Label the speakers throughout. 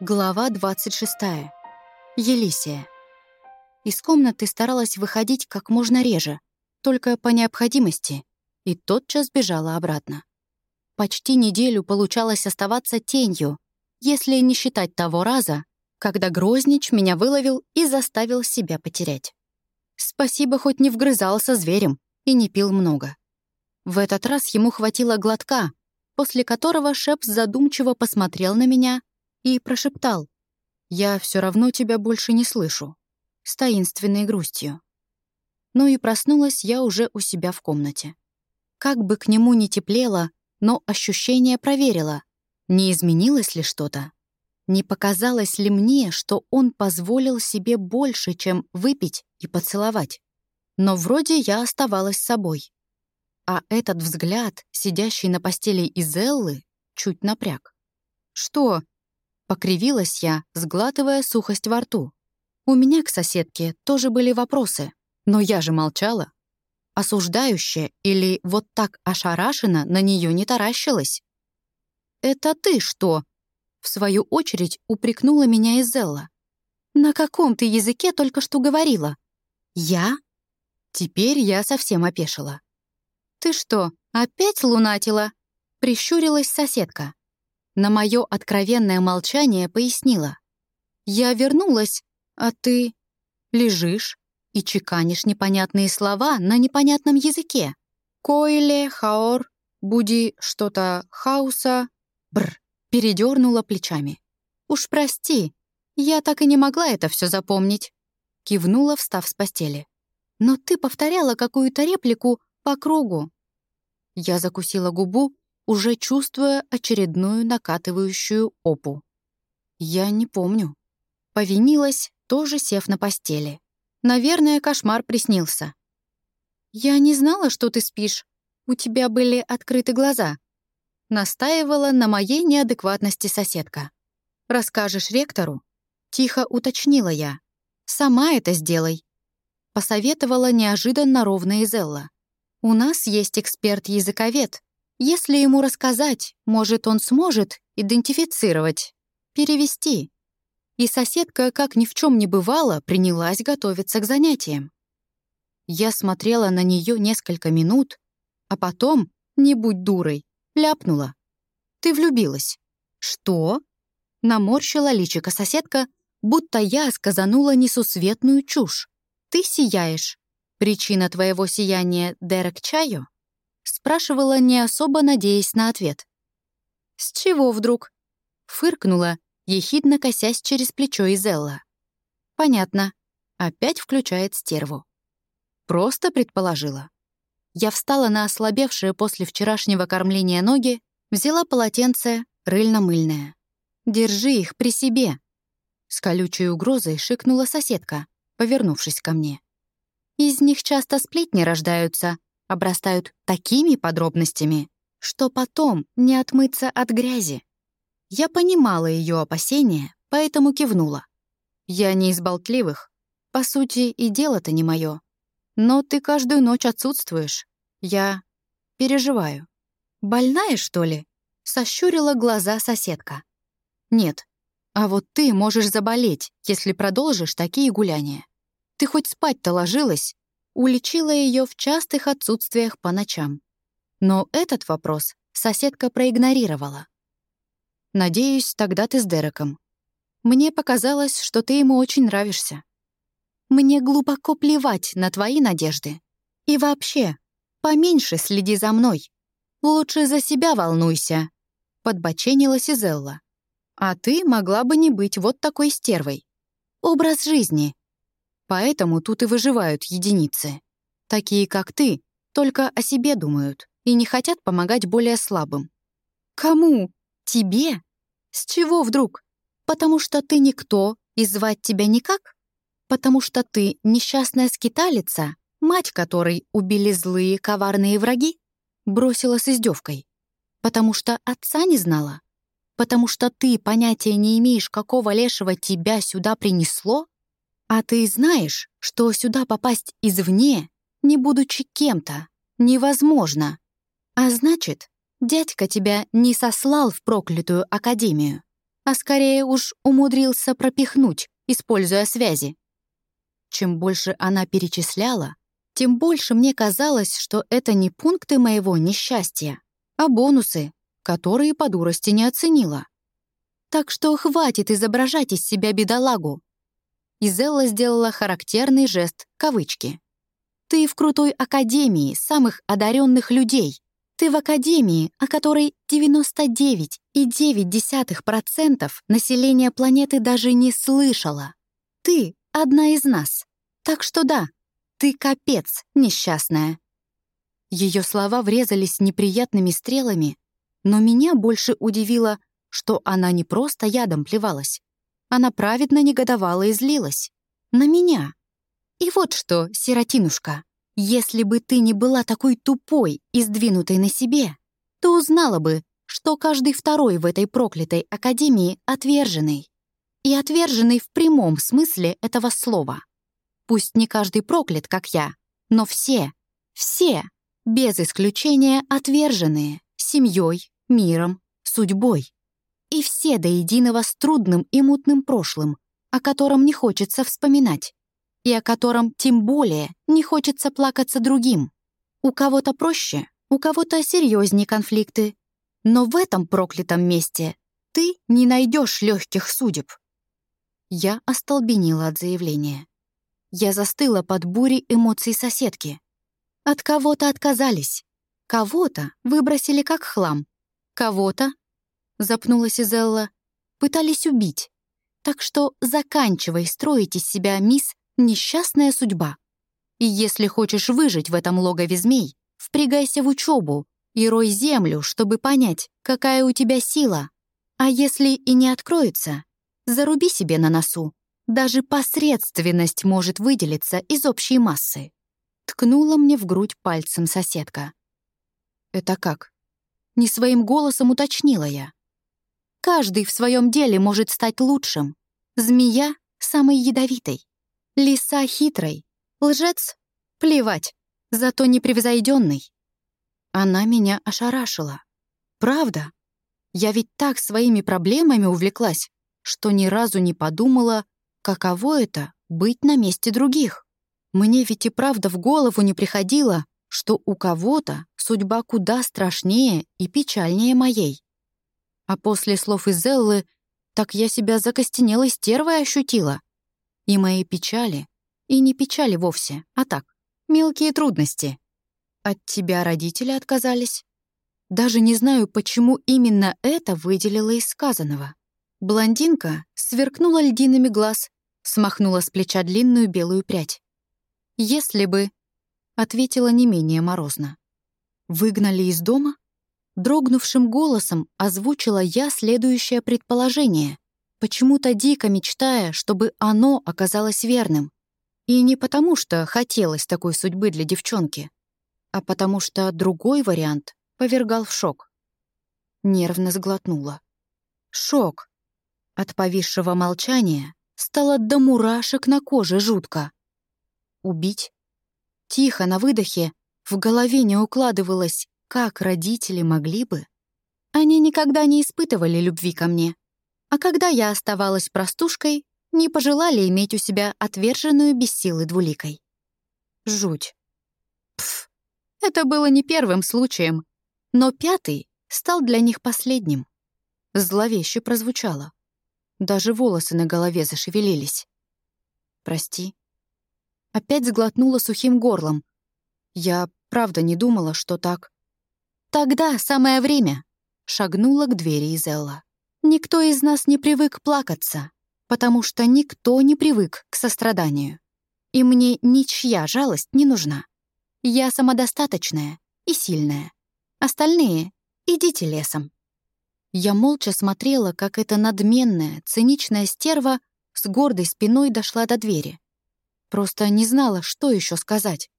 Speaker 1: Глава 26. Елисия. Из комнаты старалась выходить как можно реже, только по необходимости, и тотчас бежала обратно. Почти неделю получалось оставаться тенью, если не считать того раза, когда Грознич меня выловил и заставил себя потерять. Спасибо, хоть не вгрызался зверем и не пил много. В этот раз ему хватило глотка, после которого Шепс задумчиво посмотрел на меня и прошептал. «Я все равно тебя больше не слышу», с таинственной грустью. Ну и проснулась я уже у себя в комнате. Как бы к нему ни теплело, но ощущение проверила, не изменилось ли что-то. Не показалось ли мне, что он позволил себе больше, чем выпить и поцеловать? Но вроде я оставалась собой. А этот взгляд, сидящий на постели Изеллы, чуть напряг. «Что?» Покривилась я, сглатывая сухость во рту. У меня к соседке тоже были вопросы, но я же молчала. Осуждающая или вот так ошарашена на нее не таращилась. «Это ты что?» В свою очередь упрекнула меня Изелла. «На каком ты языке только что говорила?» «Я?» Теперь я совсем опешила. «Ты что, опять лунатила?» Прищурилась соседка на мое откровенное молчание пояснила. «Я вернулась, а ты лежишь и чеканишь непонятные слова на непонятном языке. Койле, хаор, буди что-то хауса, бр, передернула плечами. «Уж прости, я так и не могла это все запомнить», кивнула, встав с постели. «Но ты повторяла какую-то реплику по кругу». Я закусила губу уже чувствуя очередную накатывающую опу. «Я не помню». Повинилась, тоже сев на постели. Наверное, кошмар приснился. «Я не знала, что ты спишь. У тебя были открыты глаза». Настаивала на моей неадекватности соседка. «Расскажешь ректору?» Тихо уточнила я. «Сама это сделай». Посоветовала неожиданно ровно Изелла. «У нас есть эксперт-языковед, если ему рассказать, может, он сможет идентифицировать, перевести. И соседка, как ни в чем не бывало, принялась готовиться к занятиям. Я смотрела на нее несколько минут, а потом, не будь дурой, ляпнула. «Ты влюбилась». «Что?» Наморщила личико соседка, будто я сказанула несусветную чушь. «Ты сияешь. Причина твоего сияния — Дерек Чайо?» Спрашивала, не особо надеясь на ответ. «С чего вдруг?» Фыркнула, ехидно косясь через плечо Изелла. «Понятно. Опять включает стерву». Просто предположила. Я встала на ослабевшие после вчерашнего кормления ноги, взяла полотенце, рыльно-мыльное. «Держи их при себе!» С колючей угрозой шикнула соседка, повернувшись ко мне. «Из них часто сплетни рождаются, обрастают такими подробностями, что потом не отмыться от грязи. Я понимала ее опасения, поэтому кивнула. Я не из болтливых. По сути, и дело-то не мое. Но ты каждую ночь отсутствуешь. Я переживаю. Больная, что ли? Сощурила глаза соседка. Нет. А вот ты можешь заболеть, если продолжишь такие гуляния. Ты хоть спать-то ложилась уличила ее в частых отсутствиях по ночам. Но этот вопрос соседка проигнорировала. «Надеюсь, тогда ты с Дереком. Мне показалось, что ты ему очень нравишься. Мне глубоко плевать на твои надежды. И вообще, поменьше следи за мной. Лучше за себя волнуйся», — подбоченилась Изелла. «А ты могла бы не быть вот такой стервой. Образ жизни, Поэтому тут и выживают единицы. Такие, как ты, только о себе думают и не хотят помогать более слабым. Кому? Тебе? С чего вдруг? Потому что ты никто и звать тебя никак? Потому что ты несчастная скиталица, мать которой убили злые коварные враги? Бросила с издевкой. Потому что отца не знала? Потому что ты понятия не имеешь, какого лешего тебя сюда принесло? А ты знаешь, что сюда попасть извне, не будучи кем-то, невозможно. А значит, дядька тебя не сослал в проклятую академию. а скорее уж умудрился пропихнуть, используя связи. Чем больше она перечисляла, тем больше мне казалось, что это не пункты моего несчастья, а бонусы, которые по дурости не оценила. Так что хватит изображать из себя бедолагу. Изелла сделала характерный жест кавычки. «Ты в крутой академии самых одаренных людей. Ты в академии, о которой 99,9% населения планеты даже не слышала. Ты одна из нас. Так что да, ты капец, несчастная». Ее слова врезались неприятными стрелами, но меня больше удивило, что она не просто ядом плевалась. Она праведно негодовала и злилась. На меня. И вот что, сиротинушка, если бы ты не была такой тупой и сдвинутой на себе, то узнала бы, что каждый второй в этой проклятой академии отверженный. И отверженный в прямом смысле этого слова. Пусть не каждый проклят, как я, но все, все, без исключения отверженные, семьей, миром, судьбой. И все до единого с трудным и мутным прошлым, о котором не хочется вспоминать и о котором тем более не хочется плакаться другим. У кого-то проще, у кого-то серьезнее конфликты. Но в этом проклятом месте ты не найдешь легких судеб. Я остолбенела от заявления. Я застыла под бурей эмоций соседки. От кого-то отказались, кого-то выбросили как хлам, кого-то, запнулась Изелла, пытались убить. Так что заканчивай строить из себя мисс Несчастная судьба. И если хочешь выжить в этом логове змей, впрягайся в учебу и рой землю, чтобы понять, какая у тебя сила. А если и не откроется, заруби себе на носу. Даже посредственность может выделиться из общей массы. Ткнула мне в грудь пальцем соседка. «Это как?» Не своим голосом уточнила я. «Каждый в своем деле может стать лучшим. Змея — самой ядовитой. Лиса хитрой, лжец — плевать, зато непревзойденный. Она меня ошарашила. Правда? Я ведь так своими проблемами увлеклась, что ни разу не подумала, каково это — быть на месте других. Мне ведь и правда в голову не приходило, что у кого-то судьба куда страшнее и печальнее моей. А после слов Изеллы так я себя закостенелой стервой ощутила. И мои печали, и не печали вовсе, а так, мелкие трудности. От тебя родители отказались. Даже не знаю, почему именно это выделила из сказанного. Блондинка сверкнула льдинами глаз, смахнула с плеча длинную белую прядь. «Если бы...» — ответила не менее морозно. «Выгнали из дома?» Дрогнувшим голосом озвучила я следующее предположение почему-то дико мечтая, чтобы оно оказалось верным. И не потому, что хотелось такой судьбы для девчонки, а потому что другой вариант повергал в шок. Нервно сглотнула. Шок. От повисшего молчания стало до мурашек на коже жутко. Убить? Тихо, на выдохе, в голове не укладывалось, как родители могли бы. Они никогда не испытывали любви ко мне. А когда я оставалась простушкой, не пожелали иметь у себя отверженную без силы двуликой. Жуть. Пф, это было не первым случаем, но пятый стал для них последним. Зловеще прозвучало. Даже волосы на голове зашевелились. «Прости». Опять сглотнула сухим горлом. Я правда не думала, что так. «Тогда самое время», — шагнула к двери Изелла. Никто из нас не привык плакаться, потому что никто не привык к состраданию. И мне ничья жалость не нужна. Я самодостаточная и сильная. Остальные — идите лесом. Я молча смотрела, как эта надменная, циничная стерва с гордой спиной дошла до двери. Просто не знала, что еще сказать.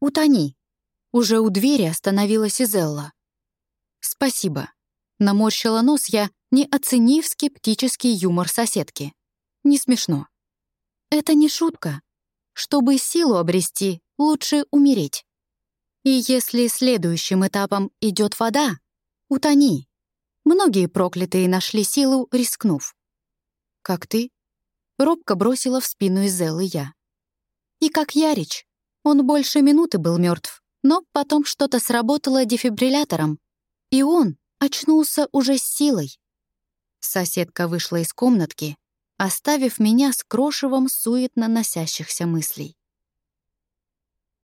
Speaker 1: «Утони». Уже у двери остановилась Изелла. «Спасибо». Наморщила нос я, не оценив скептический юмор соседки. Не смешно. Это не шутка. Чтобы силу обрести, лучше умереть. И если следующим этапом идет вода, утони. Многие проклятые нашли силу, рискнув. «Как ты?» — робко бросила в спину Изеллы я. «И как Ярич. Он больше минуты был мертв, но потом что-то сработало дефибриллятором, и он очнулся уже с силой». Соседка вышла из комнатки, оставив меня с крошевом суетно носящихся мыслей.